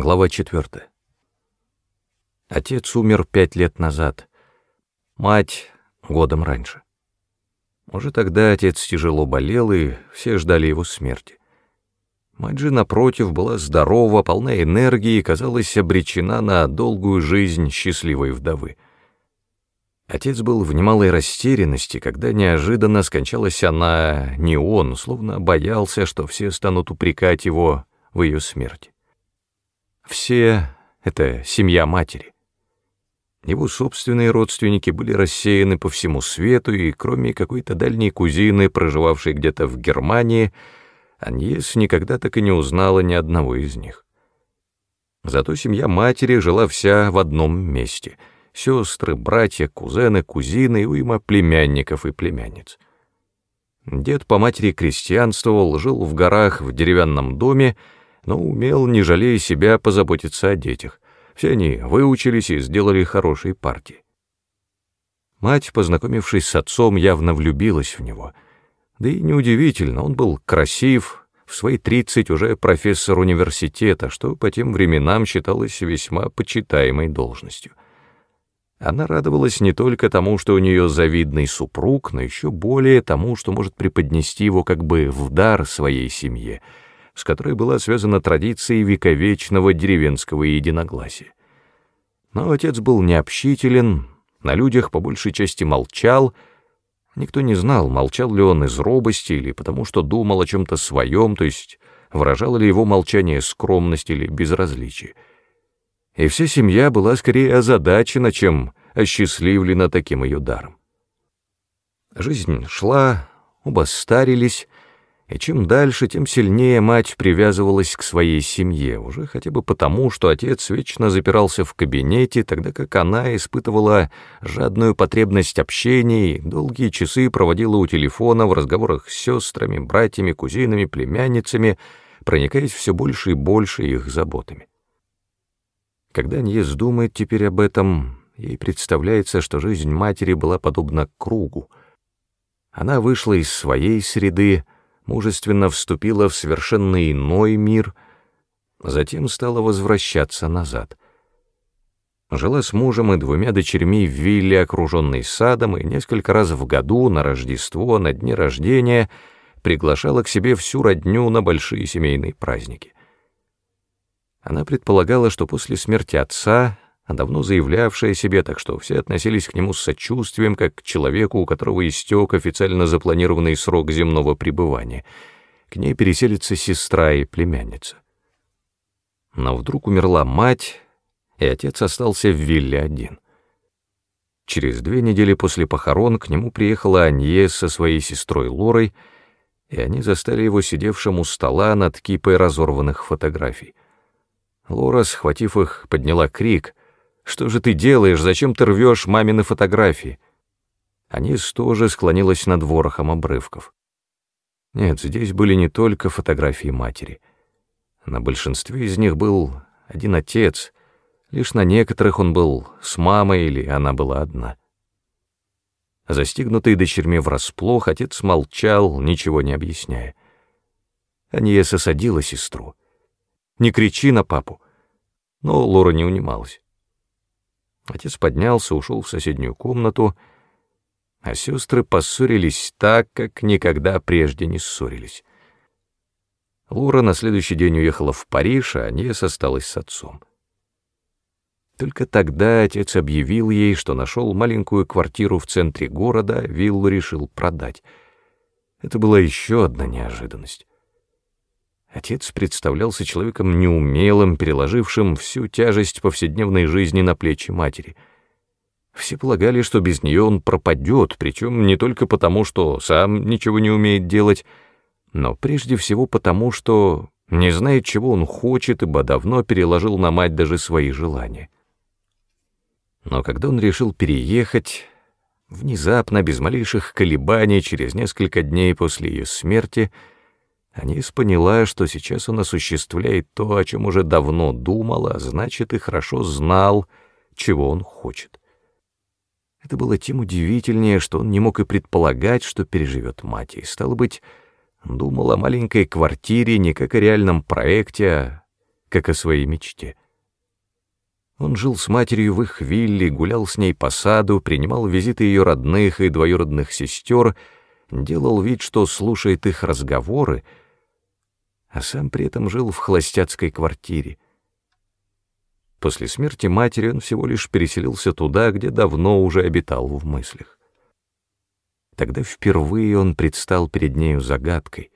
Глава 4. Отец умер пять лет назад, мать — годом раньше. Уже тогда отец тяжело болел, и все ждали его смерти. Мать же, напротив, была здорова, полна энергии и, казалось, обречена на долгую жизнь счастливой вдовы. Отец был в немалой растерянности, когда неожиданно скончалась она, не он, словно боялся, что все станут упрекать его в ее смерти. Все — это семья матери. Его собственные родственники были рассеяны по всему свету, и кроме какой-то дальней кузины, проживавшей где-то в Германии, Аньес никогда так и не узнала ни одного из них. Зато семья матери жила вся в одном месте — сестры, братья, кузены, кузины и уйма племянников и племянниц. Дед по матери крестьянствовал, жил в горах в деревянном доме, но умел, не жалея себя, позаботиться о детях. Все они выучились и сделали хорошие партии. Мать, познакомившись с отцом, явно влюбилась в него. Да и неудивительно, он был красив, в свои тридцать уже профессор университета, что по тем временам считалось весьма почитаемой должностью. Она радовалась не только тому, что у нее завидный супруг, но еще более тому, что может преподнести его как бы в дар своей семье — с которой была связана традиция вековечного деревенского единогласия. Но отец был необщителен, на людях по большей части молчал, никто не знал, молчал ли он из робости или потому что думал о чем-то своем, то есть выражало ли его молчание скромность или безразличие. И вся семья была скорее озадачена, чем осчастливлена таким ее даром. Жизнь шла, оба старились, и чем дальше, тем сильнее мать привязывалась к своей семье, уже хотя бы потому, что отец вечно запирался в кабинете, тогда как она испытывала жадную потребность общения и долгие часы проводила у телефона в разговорах с сестрами, братьями, кузинами, племянницами, проникаясь все больше и больше их заботами. Когда Ньес думает теперь об этом, ей представляется, что жизнь матери была подобна кругу. Она вышла из своей среды, мужественно вступила в совершенно иной мир, затем стала возвращаться назад. Жила с мужем и двумя дочерьми в вилле, окруженной садом, и несколько раз в году на Рождество, на дни рождения приглашала к себе всю родню на большие семейные праздники. Она предполагала, что после смерти отца а давно заявлявшая себе, так что все относились к нему с сочувствием, как к человеку, у которого истек официально запланированный срок земного пребывания. К ней переселится сестра и племянница. Но вдруг умерла мать, и отец остался в вилле один. Через две недели после похорон к нему приехала Анье со своей сестрой Лорой, и они застали его сидевшим у стола над кипой разорванных фотографий. Лора, схватив их, подняла крик, что же ты делаешь? Зачем ты рвешь мамины фотографии?» Анис тоже склонилась над ворохом обрывков. Нет, здесь были не только фотографии матери. На большинстве из них был один отец, лишь на некоторых он был с мамой или она была одна. Застигнутый дочерьми врасплох, отец молчал, ничего не объясняя. Аньеса садила сестру. «Не кричи на папу!» Но Лора не унималась. Отец поднялся, ушел в соседнюю комнату, а сестры поссорились так, как никогда прежде не ссорились. Лора на следующий день уехала в Париж, а Аньес осталась с отцом. Только тогда отец объявил ей, что нашел маленькую квартиру в центре города, виллу решил продать. Это была еще одна неожиданность. Отец представлялся человеком неумелым, переложившим всю тяжесть повседневной жизни на плечи матери. Все полагали, что без нее он пропадет, причем не только потому, что сам ничего не умеет делать, но прежде всего потому, что не знает, чего он хочет, ибо давно переложил на мать даже свои желания. Но когда он решил переехать, внезапно, без малейших колебаний, через несколько дней после ее смерти, Анис поняла, что сейчас он осуществляет то, о чем уже давно думал, а значит и хорошо знал, чего он хочет. Это было тем удивительнее, что он не мог и предполагать, что переживет мать, и, стало быть, думал о маленькой квартире не как о реальном проекте, а как о своей мечте. Он жил с матерью в их вилле, гулял с ней по саду, принимал визиты ее родных и двоюродных сестер, делал вид, что слушает их разговоры, а сам при этом жил в холостяцкой квартире. После смерти матери он всего лишь переселился туда, где давно уже обитал в мыслях. Тогда впервые он предстал перед нею загадкой.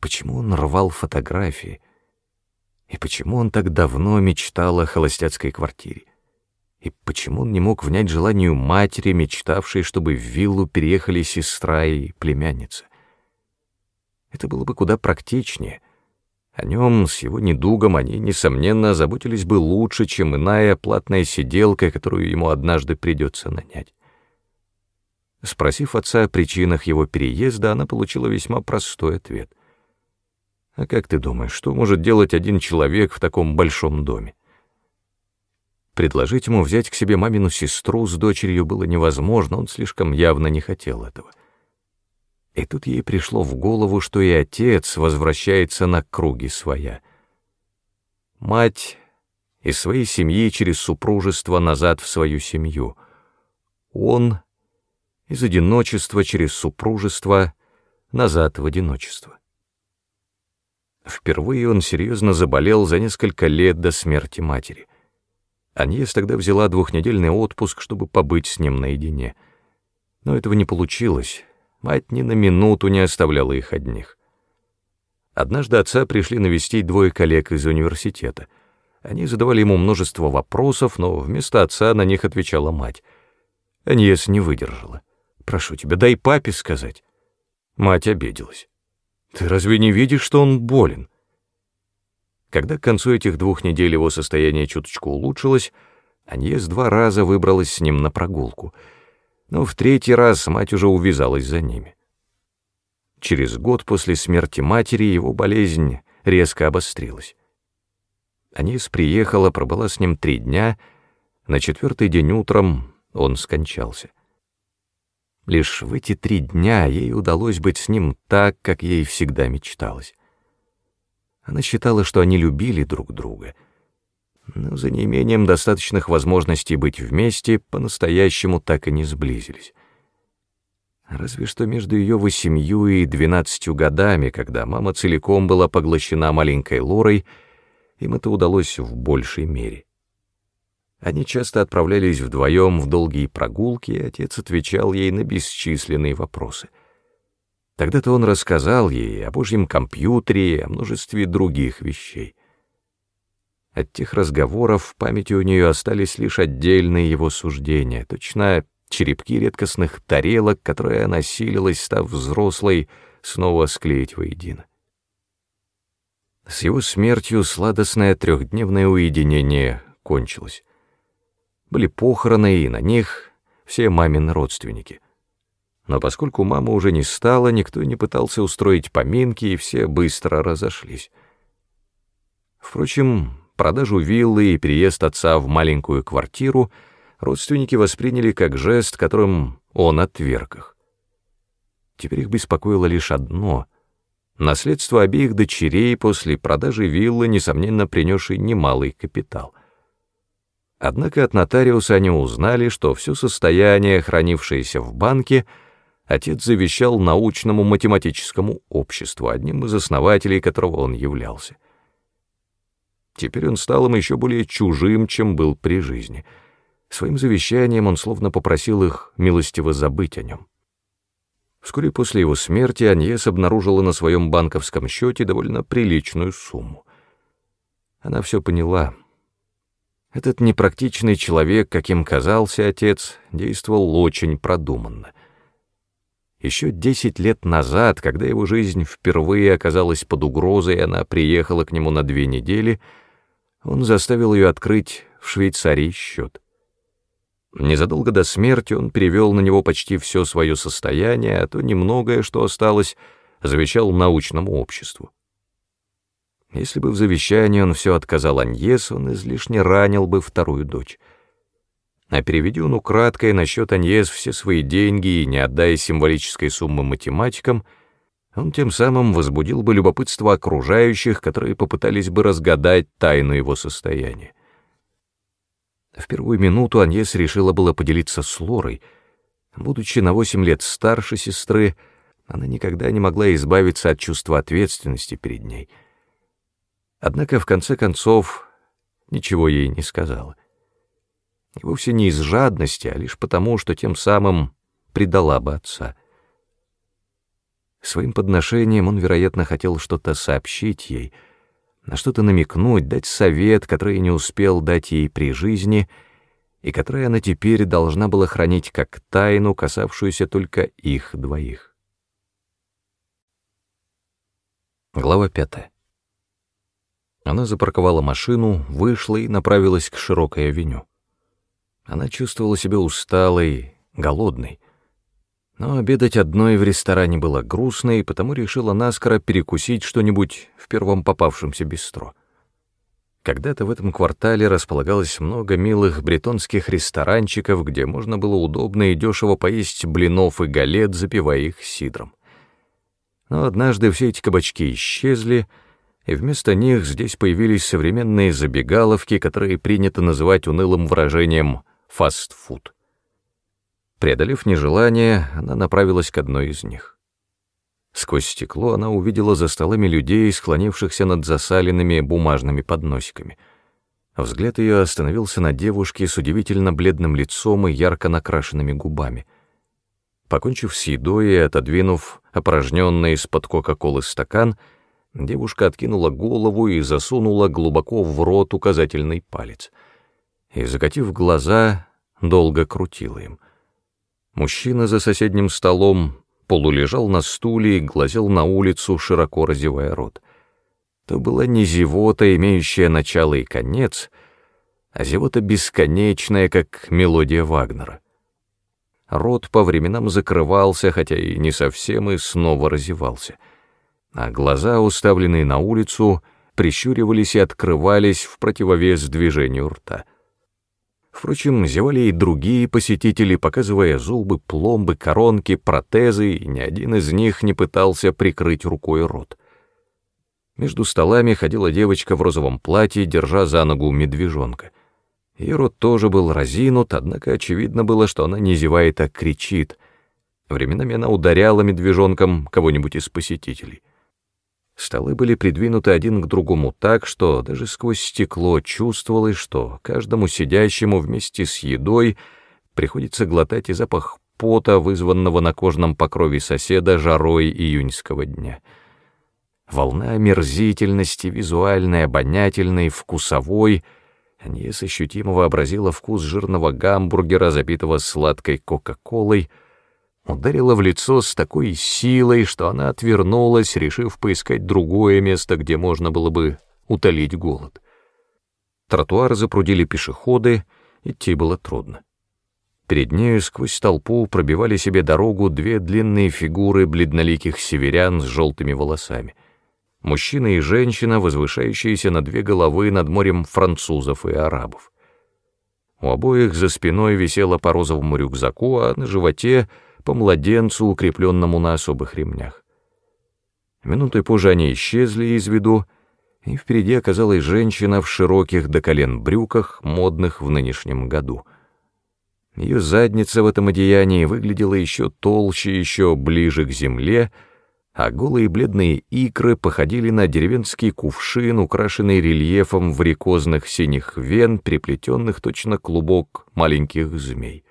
Почему он рвал фотографии? И почему он так давно мечтал о холостяцкой квартире? И почему он не мог внять желанию матери, мечтавшей, чтобы в виллу переехали сестра и племянница? Это было бы куда практичнее. О нем с его недугом они, несомненно, заботились бы лучше, чем иная платная сиделка, которую ему однажды придется нанять. Спросив отца о причинах его переезда, она получила весьма простой ответ. А как ты думаешь, что может делать один человек в таком большом доме? Предложить ему взять к себе мамину сестру с дочерью было невозможно, он слишком явно не хотел этого. И тут ей пришло в голову, что и отец возвращается на круги своя. Мать из своей семьи через супружество назад в свою семью. Он из одиночества через супружество назад в одиночество. Впервые он серьезно заболел за несколько лет до смерти матери. Аньес тогда взяла двухнедельный отпуск, чтобы побыть с ним наедине. Но этого не получилось. Мать ни на минуту не оставляла их одних. Однажды отца пришли навестить двое коллег из университета. Они задавали ему множество вопросов, но вместо отца на них отвечала мать. Аньес не выдержала. «Прошу тебя, дай папе сказать». Мать обиделась. Ты разве не видишь, что он болен? Когда к концу этих двух недель его состояние чуточку улучшилось, Аньес два раза выбралась с ним на прогулку, но в третий раз мать уже увязалась за ними. Через год после смерти матери его болезнь резко обострилась. Анис приехала, пробыла с ним три дня, на четвертый день утром он скончался. Лишь в эти три дня ей удалось быть с ним так, как ей всегда мечталось. Она считала, что они любили друг друга, но за неимением достаточных возможностей быть вместе по-настоящему так и не сблизились. Разве что между ее восемью и двенадцатью годами, когда мама целиком была поглощена маленькой Лорой, им это удалось в большей мере. Они часто отправлялись вдвоем в долгие прогулки, и отец отвечал ей на бесчисленные вопросы. Тогда-то он рассказал ей о Божьем компьютере и о множестве других вещей. От тех разговоров в памяти у нее остались лишь отдельные его суждения, точно черепки редкостных тарелок, которые она силилась, став взрослой, снова склеить воедино. С его смертью сладостное трехдневное уединение кончилось. Были похороны, и на них все мамины родственники. Но поскольку мама уже не стала, никто не пытался устроить поминки, и все быстро разошлись. Впрочем, продажу виллы и переезд отца в маленькую квартиру родственники восприняли как жест, которым он отверг их. Теперь их беспокоило лишь одно — наследство обеих дочерей после продажи виллы, несомненно, принесшей немалый капитал. Однако от нотариуса они узнали, что все состояние, хранившееся в банке, отец завещал научному математическому обществу, одним из основателей которого он являлся. Теперь он стал им еще более чужим, чем был при жизни. Своим завещанием он словно попросил их милостиво забыть о нем. Вскоре после его смерти Аньес обнаружила на своем банковском счете довольно приличную сумму. Она все поняла — этот непрактичный человек, каким казался отец, действовал очень продуманно. Еще десять лет назад, когда его жизнь впервые оказалась под угрозой, она приехала к нему на две недели, он заставил ее открыть в Швейцарии счет. Незадолго до смерти он перевел на него почти все свое состояние, а то немногое, что осталось, завещал научному обществу. Если бы в завещании он все отказал Аньес, он излишне ранил бы вторую дочь. А переведи он украдкой на счет Аньес все свои деньги и не отдая символической суммы математикам, он тем самым возбудил бы любопытство окружающих, которые попытались бы разгадать тайну его состояния. В первую минуту Аньес решила было поделиться с Лорой. Будучи на восемь лет старше сестры, она никогда не могла избавиться от чувства ответственности перед ней. Однако, в конце концов, ничего ей не сказала. И вовсе не из жадности, а лишь потому, что тем самым предала бы отца. Своим подношением он, вероятно, хотел что-то сообщить ей, на что-то намекнуть, дать совет, который не успел дать ей при жизни и который она теперь должна была хранить как тайну, касавшуюся только их двоих. Глава пятая. Она запарковала машину, вышла и направилась к широкой авеню. Она чувствовала себя усталой, голодной. Но обедать одной в ресторане было грустно, и потому решила наскоро перекусить что-нибудь в первом попавшемся бистро. Когда-то в этом квартале располагалось много милых бретонских ресторанчиков, где можно было удобно и дешево поесть блинов и галет, запивая их сидром. Но однажды все эти кабачки исчезли, и вместо них здесь появились современные забегаловки, которые принято называть унылым выражением «фастфуд». Преодолев нежелание, она направилась к одной из них. Сквозь стекло она увидела за столами людей, склонившихся над засаленными бумажными подносиками. Взгляд ее остановился на девушке с удивительно бледным лицом и ярко накрашенными губами. Покончив с едой и отодвинув опорожненный из-под кока-колы стакан, девушка откинула голову и засунула глубоко в рот указательный палец. И, закатив глаза, долго крутила им — Мужчина за соседним столом полулежал на стуле и глазел на улицу, широко разевая рот. То была не зевота, имеющая начало и конец, а зевота бесконечная, как мелодия Вагнера. Рот по временам закрывался, хотя и не совсем, и снова разевался. А глаза, уставленные на улицу, прищуривались и открывались в противовес движению рта — Впрочем, зевали и другие посетители, показывая зубы, пломбы, коронки, протезы, и ни один из них не пытался прикрыть рукой рот. Между столами ходила девочка в розовом платье, держа за ногу медвежонка. Ее рот тоже был разинут, однако очевидно было, что она не зевает, а кричит. Временами она ударяла медвежонком кого-нибудь из посетителей. Столы были придвинуты один к другому так, что даже сквозь стекло чувствовалось, что каждому сидящему вместе с едой приходится глотать и запах пота, вызванного на кожном покрове соседа жарой июньского дня. Волна омерзительности, визуальной, обонятельной, вкусовой, Аньес ощутимо вообразила вкус жирного гамбургера, запитого сладкой кока-колой — ударила в лицо с такой силой, что она отвернулась, решив поискать другое место, где можно было бы утолить голод. Тротуар запрудили пешеходы, идти было трудно. Перед нею сквозь толпу пробивали себе дорогу две длинные фигуры бледноликих северян с желтыми волосами. Мужчина и женщина, возвышающиеся на две головы над морем французов и арабов. У обоих за спиной висело по розовому рюкзаку, а на животе — по младенцу, укрепленному на особых ремнях. Минутой позже они исчезли из виду, и впереди оказалась женщина в широких до колен брюках, модных в нынешнем году. Ее задница в этом одеянии выглядела еще толще, еще ближе к земле, а голые бледные икры походили на деревенский кувшин, украшенный рельефом варикозных синих вен, приплетенных точно клубок маленьких змей.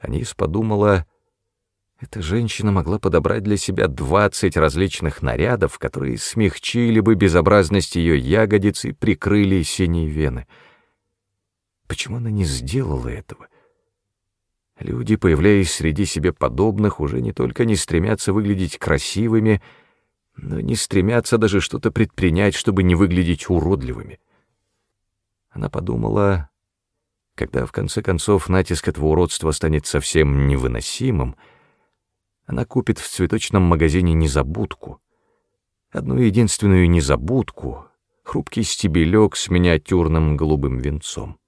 Анис подумала, эта женщина могла подобрать для себя двадцать различных нарядов, которые смягчили бы безобразность ее ягодиц и прикрыли синие вены. Почему она не сделала этого? Люди, появляясь среди себе подобных, уже не только не стремятся выглядеть красивыми, но не стремятся даже что-то предпринять, чтобы не выглядеть уродливыми. Она подумала, когда в конце концов натиск этого уродства станет совсем невыносимым — она купит в цветочном магазине незабудку. Одну единственную незабудку, хрупкий стебелек с миниатюрным голубым венцом.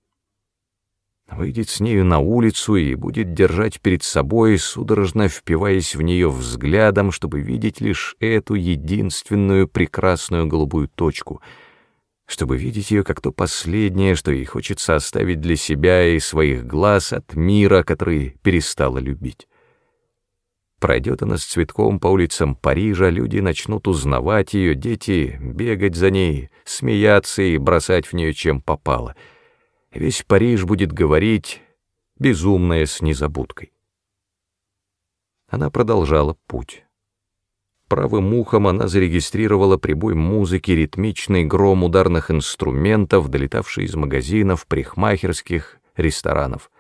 выйдет с нею на улицу и будет держать перед собой, судорожно впиваясь в нее взглядом, чтобы видеть лишь эту единственную прекрасную голубую точку, чтобы видеть ее как то последнее, что ей хочется оставить для себя и своих глаз от мира, который перестала любить. Пройдет она с цветком по улицам Парижа, люди начнут узнавать ее, дети бегать за ней, смеяться и бросать в нее чем попало — Весь Париж будет говорить «безумная с незабудкой». Она продолжала путь. Правым ухом она зарегистрировала прибой музыки, ритмичный гром ударных инструментов, долетавший из магазинов, парикмахерских, ресторанов.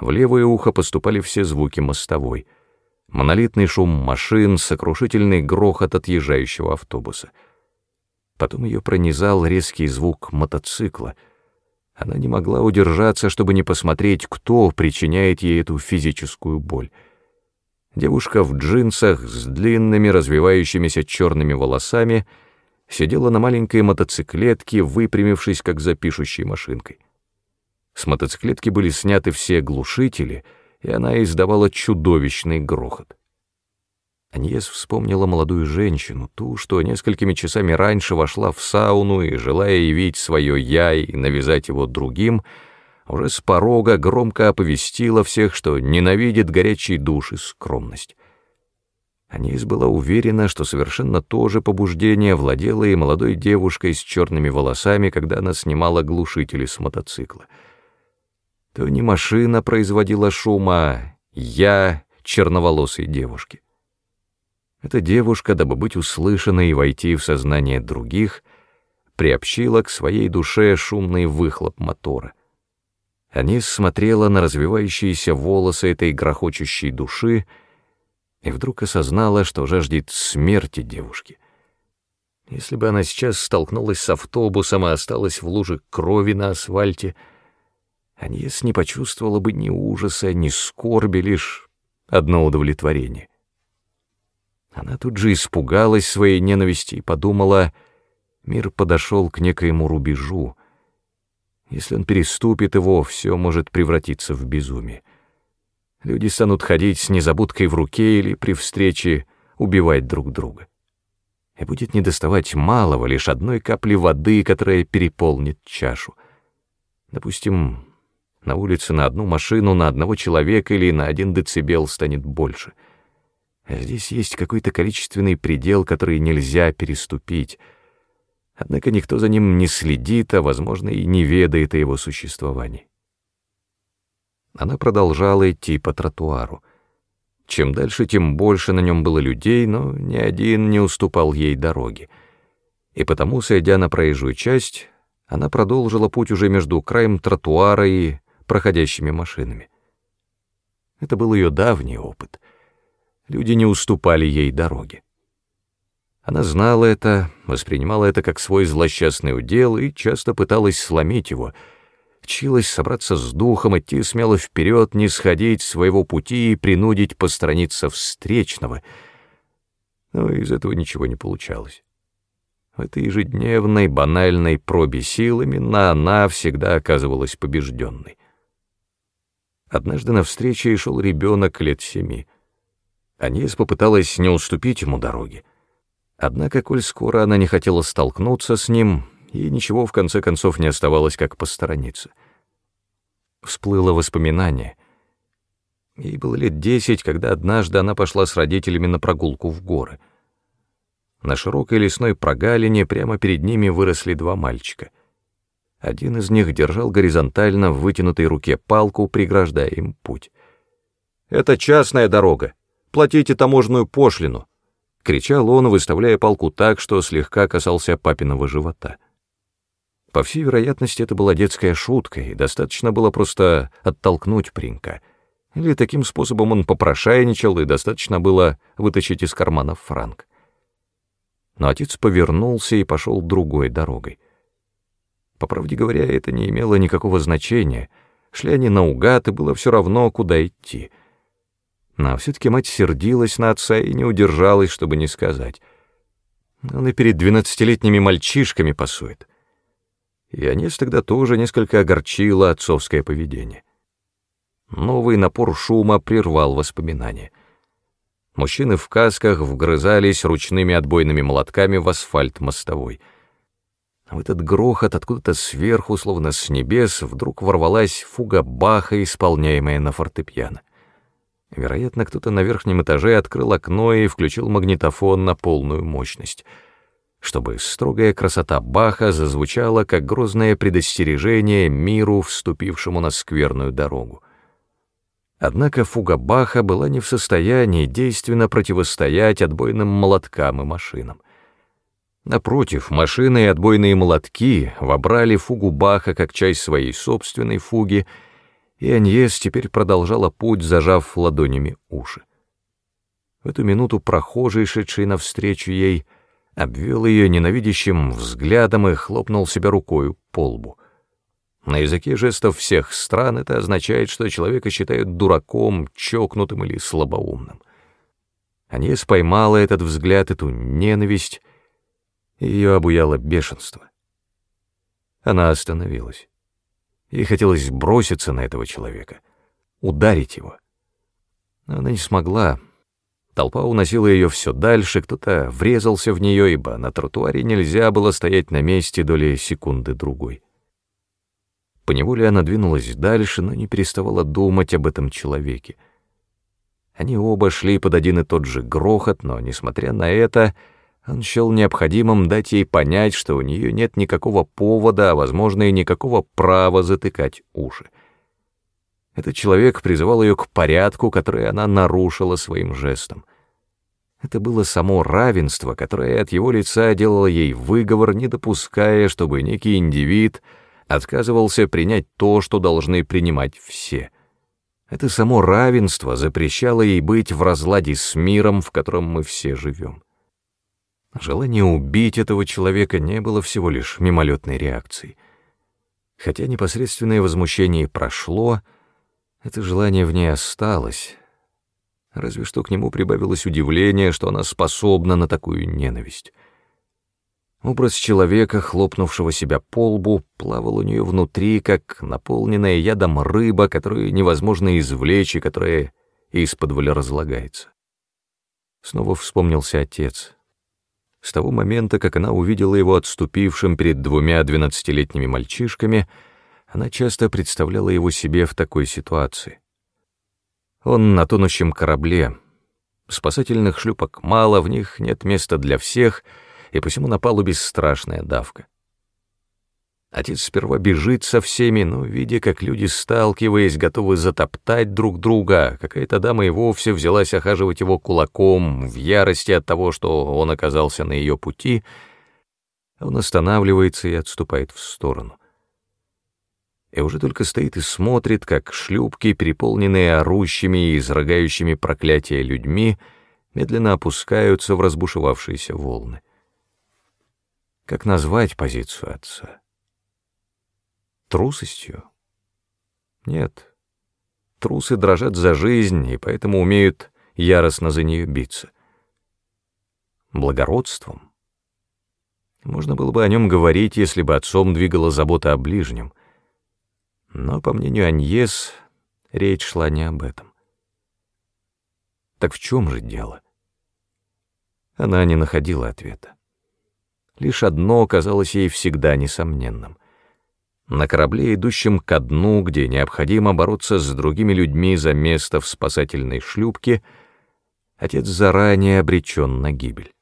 В левое ухо поступали все звуки мостовой. Монолитный шум машин, сокрушительный грохот отъезжающего автобуса. Потом ее пронизал резкий звук мотоцикла — она не могла удержаться, чтобы не посмотреть, кто причиняет ей эту физическую боль. Девушка в джинсах с длинными развивающимися черными волосами сидела на маленькой мотоциклетке, выпрямившись, как за пишущей машинкой. С мотоциклетки были сняты все глушители, и она издавала чудовищный грохот. Аньес вспомнила молодую женщину, ту, что несколькими часами раньше вошла в сауну и, желая явить свое «я» и навязать его другим, уже с порога громко оповестила всех, что ненавидит горячий душ и скромность. Анис была уверена, что совершенно то же побуждение владело и молодой девушкой с черными волосами, когда она снимала глушители с мотоцикла. То не машина производила шума, а я черноволосой девушки. Эта девушка, дабы быть услышанной и войти в сознание других, приобщила к своей душе шумный выхлоп мотора. Анис смотрела на развивающиеся волосы этой грохочущей души и вдруг осознала, что жаждет смерти девушки. Если бы она сейчас столкнулась с автобусом и осталась в луже крови на асфальте, Анис не почувствовала бы ни ужаса, ни скорби, лишь одно удовлетворение. Она тут же испугалась своей ненависти и подумала, мир подошел к некоему рубежу. Если он переступит его, все может превратиться в безумие. Люди станут ходить с незабудкой в руке или при встрече убивать друг друга. И будет недоставать малого, лишь одной капли воды, которая переполнит чашу. Допустим, на улице на одну машину, на одного человека или на один децибел станет больше — Здесь есть какой-то количественный предел, который нельзя переступить. Однако никто за ним не следит, а, возможно, и не ведает о его существовании. Она продолжала идти по тротуару. Чем дальше, тем больше на нем было людей, но ни один не уступал ей дороги. И потому, сойдя на проезжую часть, она продолжила путь уже между краем тротуара и проходящими машинами. Это был ее давний опыт — Люди не уступали ей дороги. Она знала это, воспринимала это как свой злосчастный удел и часто пыталась сломить его, чилась собраться с духом, идти смело вперед, не сходить своего пути и принудить постраниться встречного. Но из этого ничего не получалось. В этой ежедневной банальной пробе сил именно она всегда оказывалась побежденной. Однажды на встрече шел ребенок лет семи. Анис попыталась не уступить ему дороги. Однако, коль скоро она не хотела столкнуться с ним, и ничего в конце концов не оставалось, как посторониться. Всплыло воспоминание. Ей было лет десять, когда однажды она пошла с родителями на прогулку в горы. На широкой лесной прогалине прямо перед ними выросли два мальчика. Один из них держал горизонтально в вытянутой руке палку, преграждая им путь. «Это частная дорога», платите таможенную пошлину!» — кричал он, выставляя палку так, что слегка касался папиного живота. По всей вероятности, это была детская шутка, и достаточно было просто оттолкнуть Принка. Или таким способом он попрошайничал, и достаточно было вытащить из кармана франк. Но отец повернулся и пошел другой дорогой. По правде говоря, это не имело никакого значения. Шли они наугад, и было все равно, куда идти — но все-таки мать сердилась на отца и не удержалась, чтобы не сказать. Он и перед двенадцатилетними мальчишками пасует. и Анес тогда тоже несколько огорчило отцовское поведение. Новый напор шума прервал воспоминания. Мужчины в касках вгрызались ручными отбойными молотками в асфальт мостовой. В этот грохот откуда-то сверху, словно с небес, вдруг ворвалась фуга Баха, исполняемая на фортепиано. Вероятно, кто-то на верхнем этаже открыл окно и включил магнитофон на полную мощность, чтобы строгая красота Баха зазвучала как грозное предостережение миру, вступившему на скверную дорогу. Однако фуга Баха была не в состоянии действенно противостоять отбойным молоткам и машинам. Напротив, машины и отбойные молотки вобрали фугу Баха как часть своей собственной фуги — и Аньес теперь продолжала путь, зажав ладонями уши. В эту минуту прохожий, шедший навстречу ей, обвел ее ненавидящим взглядом и хлопнул себя рукою по лбу. На языке жестов всех стран это означает, что человека считают дураком, чокнутым или слабоумным. Аньес поймала этот взгляд, эту ненависть, ее обуяло бешенство. Она остановилась. Ей хотелось броситься на этого человека, ударить его. Но она не смогла. Толпа уносила ее все дальше, кто-то врезался в нее, ибо на тротуаре нельзя было стоять на месте доли секунды другой. Поневоле она двинулась дальше, но не переставала думать об этом человеке. Они оба шли под один и тот же грохот, но, несмотря на это, он счел необходимым дать ей понять, что у нее нет никакого повода, а, возможно, и никакого права затыкать уши. Этот человек призывал ее к порядку, который она нарушила своим жестом. Это было само равенство, которое от его лица делало ей выговор, не допуская, чтобы некий индивид отказывался принять то, что должны принимать все. Это само равенство запрещало ей быть в разладе с миром, в котором мы все живем. Желание убить этого человека не было всего лишь мимолетной реакцией. Хотя непосредственное возмущение прошло, это желание в ней осталось. Разве что к нему прибавилось удивление, что она способна на такую ненависть. Образ человека, хлопнувшего себя по лбу, плавал у нее внутри, как наполненная ядом рыба, которую невозможно извлечь и которая из-под разлагается. Снова вспомнился отец — с того момента, как она увидела его отступившим перед двумя двенадцатилетними мальчишками, она часто представляла его себе в такой ситуации. Он на тонущем корабле. Спасательных шлюпок мало, в них нет места для всех, и посему на палубе страшная давка. Отец сперва бежит со всеми, но, видя, как люди, сталкиваясь, готовы затоптать друг друга, какая-то дама и вовсе взялась охаживать его кулаком в ярости от того, что он оказался на ее пути, он останавливается и отступает в сторону. И уже только стоит и смотрит, как шлюпки, переполненные орущими и изрыгающими проклятия людьми, медленно опускаются в разбушевавшиеся волны. Как назвать позицию отца? Трусостью? Нет. Трусы дрожат за жизнь и поэтому умеют яростно за нее биться. Благородством? Можно было бы о нем говорить, если бы отцом двигала забота о ближнем. Но, по мнению Аньес, речь шла не об этом. Так в чем же дело? Она не находила ответа. Лишь одно казалось ей всегда несомненным — на корабле, идущем ко дну, где необходимо бороться с другими людьми за место в спасательной шлюпке, отец заранее обречен на гибель.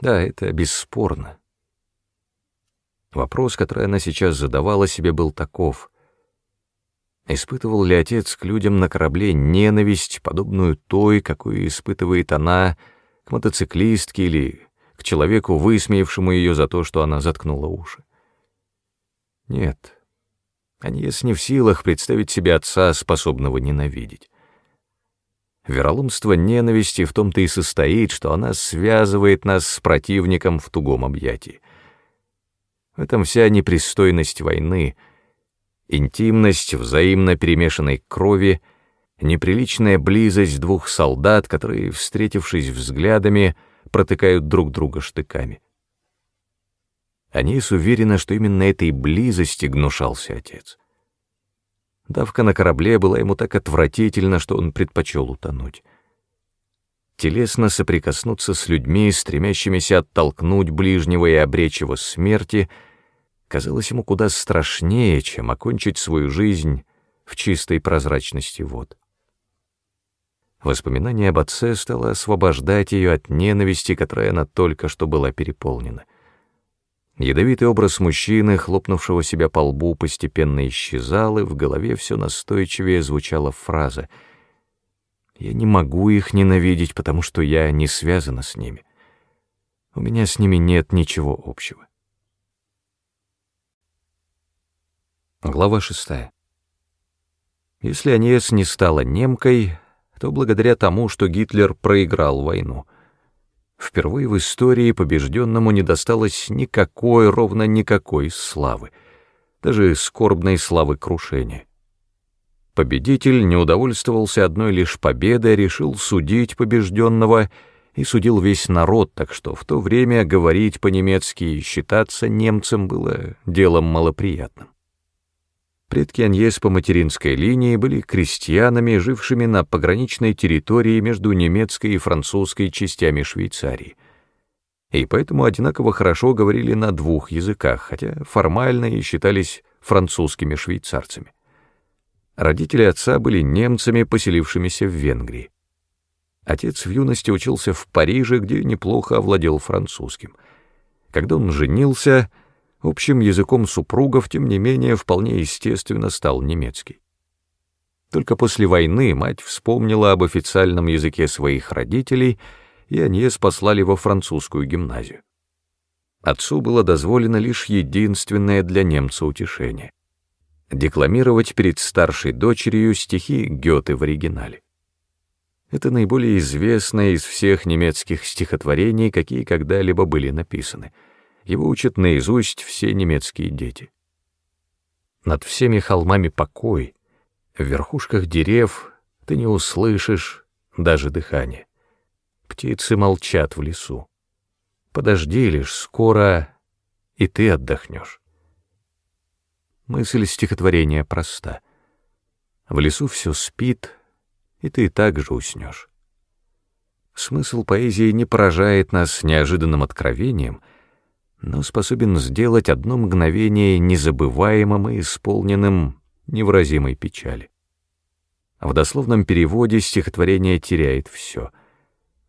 Да, это бесспорно. Вопрос, который она сейчас задавала себе, был таков. Испытывал ли отец к людям на корабле ненависть, подобную той, какую испытывает она к мотоциклистке или к человеку, высмеявшему ее за то, что она заткнула уши? Нет, Аньес не в силах представить себе отца, способного ненавидеть. Вероломство ненависти в том-то и состоит, что она связывает нас с противником в тугом объятии. В этом вся непристойность войны, интимность взаимно перемешанной крови, неприличная близость двух солдат, которые, встретившись взглядами, протыкают друг друга штыками. Анис уверена, что именно этой близости гнушался отец. Давка на корабле была ему так отвратительна, что он предпочел утонуть. Телесно соприкоснуться с людьми, стремящимися оттолкнуть ближнего и обречь его смерти, казалось ему куда страшнее, чем окончить свою жизнь в чистой прозрачности вод. Воспоминание об отце стало освобождать ее от ненависти, которой она только что была переполнена. Ядовитый образ мужчины, хлопнувшего себя по лбу, постепенно исчезал, и в голове все настойчивее звучала фраза «Я не могу их ненавидеть, потому что я не связана с ними. У меня с ними нет ничего общего». Глава шестая. Если Аньес не стала немкой, то благодаря тому, что Гитлер проиграл войну — Впервые в истории побежденному не досталось никакой, ровно никакой славы, даже скорбной славы крушения. Победитель не удовольствовался одной лишь победой, решил судить побежденного и судил весь народ, так что в то время говорить по-немецки и считаться немцем было делом малоприятным. Предки Аньес по материнской линии были крестьянами, жившими на пограничной территории между немецкой и французской частями Швейцарии. И поэтому одинаково хорошо говорили на двух языках, хотя формально и считались французскими швейцарцами. Родители отца были немцами, поселившимися в Венгрии. Отец в юности учился в Париже, где неплохо овладел французским. Когда он женился, Общим языком супругов, тем не менее, вполне естественно стал немецкий. Только после войны мать вспомнила об официальном языке своих родителей, и они послали во французскую гимназию. Отцу было дозволено лишь единственное для немца утешение — декламировать перед старшей дочерью стихи Гёте в оригинале. Это наиболее известное из всех немецких стихотворений, какие когда-либо были написаны — его учат наизусть все немецкие дети. Над всеми холмами покой, в верхушках дерев ты не услышишь даже дыхания. Птицы молчат в лесу. Подожди лишь, скоро и ты отдохнешь. Мысль стихотворения проста. В лесу все спит, и ты также уснешь. Смысл поэзии не поражает нас неожиданным откровением — но способен сделать одно мгновение незабываемым и исполненным невыразимой печали. В дословном переводе стихотворение теряет все.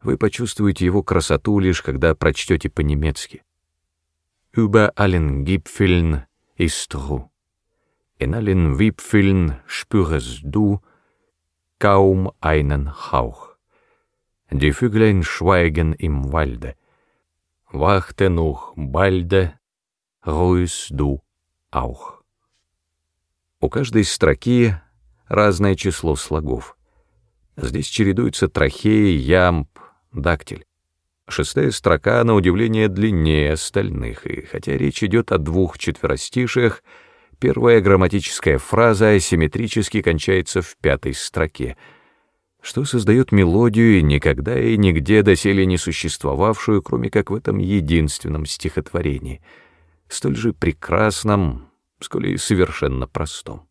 Вы почувствуете его красоту лишь когда прочтете по-немецки. «Über allen Gipfeln ist Ruhe. In allen Wipfeln spürest du kaum einen Hauch. Die Vöglein schweigen im Walde» Вахтенух бальде, руисду аух. У каждой строки разное число слогов. Здесь чередуются трахеи, ямб, дактиль. Шестая строка, на удивление, длиннее остальных, и хотя речь идет о двух четверостишиях, первая грамматическая фраза асимметрически кончается в пятой строке — что создает мелодию, никогда и нигде доселе не существовавшую, кроме как в этом единственном стихотворении, столь же прекрасном, сколь и совершенно простом.